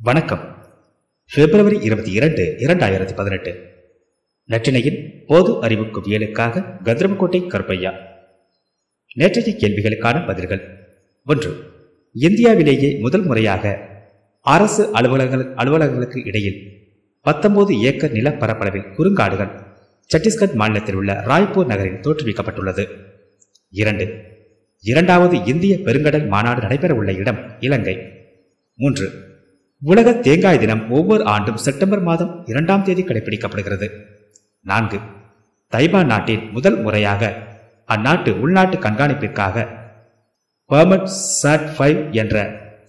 வணக்கம். பிப்ரவரி இருபத்தி இரண்டு இரண்டாயிரத்தி பதினெட்டு. நற்றினையின் பொது அறிவு குவியலுக்காக கதிரமக்கோட்டை கருப்பையா. நேற்றைய கேள்விகளுக்கான பதில்கள். ஒன்று இந்தியாவிலேயே முதல் முறையாக அரசு அலுவலகங்கள் அலுவலகங்களுக்கு இடையில் பத்தொன்பது ஏக்கர் நிலப்பரப்பளவில் குறுங்காடுகள் சத்தீஸ்கர் மாநிலத்தில் உள்ள ராய்ப்பூர் நகரில் தோற்றுவிக்கப்பட்டுள்ளது. இரண்டு இரண்டாவது இந்திய பெருங்கடல் மாநாடு நடைபெறவுள்ள இடம் இலங்கை. மூன்று உலக தேங்காய் தினம் ஒவ்வொரு ஆண்டும் செப்டம்பர் மாதம் இரண்டாம் தேதி கடைபிடிக்கப்படுகிறது. நான்கு தைவான் நாட்டின் முதல் முறையாக அந்நாட்டு உள்நாட்டு கண்காணிப்பிற்காக பர்மட் சாட் ஃபைவ் என்ற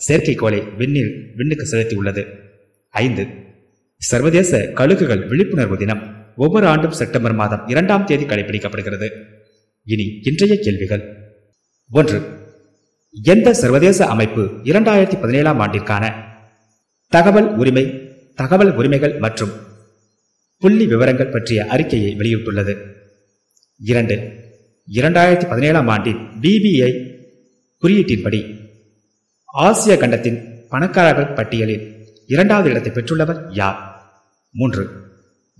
செயற்கைக்கோளை விண்ணில் விண்ணுக்கு செலுத்தியுள்ளது. ஐந்து சர்வதேச கழுகுகள் விழிப்புணர்வு தினம் ஒவ்வொரு ஆண்டும் செப்டம்பர் மாதம் இரண்டாம் தேதி கடைபிடிக்கப்படுகிறது. இனி இன்றைய கேள்விகள். ஒன்று எந்த சர்வதேச அமைப்பு இரண்டாயிரத்தி பதினேழாம் ஆண்டிற்கான தகவல் உரிமை தகவல் உரிமைகள் மற்றும் புள்ளி விவரங்கள் பற்றிய அறிக்கையை வெளியிட்டுள்ளது. இரண்டு இரண்டாயிரத்தி பதினேழாம் ஆண்டின் பிபிஐ குறியீட்டின்படி ஆசிய கண்டத்தின் பணக்காரர்கள் பட்டியலில் இரண்டாவது இடத்தை பெற்றுள்ளவர் யார்? மூன்று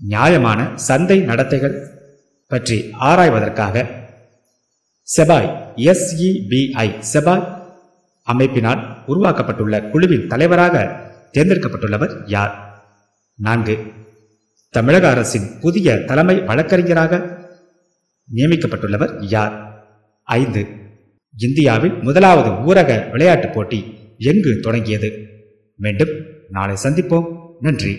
நியாயமான சந்தை நடத்தைகள் பற்றி ஆராய்வதற்காக செபாய் எஸ்இபிஐ செபாய் அமைப்பினால் உருவாக்கப்பட்டுள்ள குழுவின் தலைவராக தேர்ந்தெடுக்கப்பட்டுள்ளவர் யார்? நான்கு. தமிழக அரசின் புதிய தலைமை வழக்கறிஞராக நியமிக்கப்பட்டுள்ளவர் யார்? ஐந்து. இந்தியாவில் முதலாவது ஊரக விளையாட்டுப் போட்டி எங்கு தொடங்கியது? மீண்டும் நாளை சந்திப்போம். நன்றி.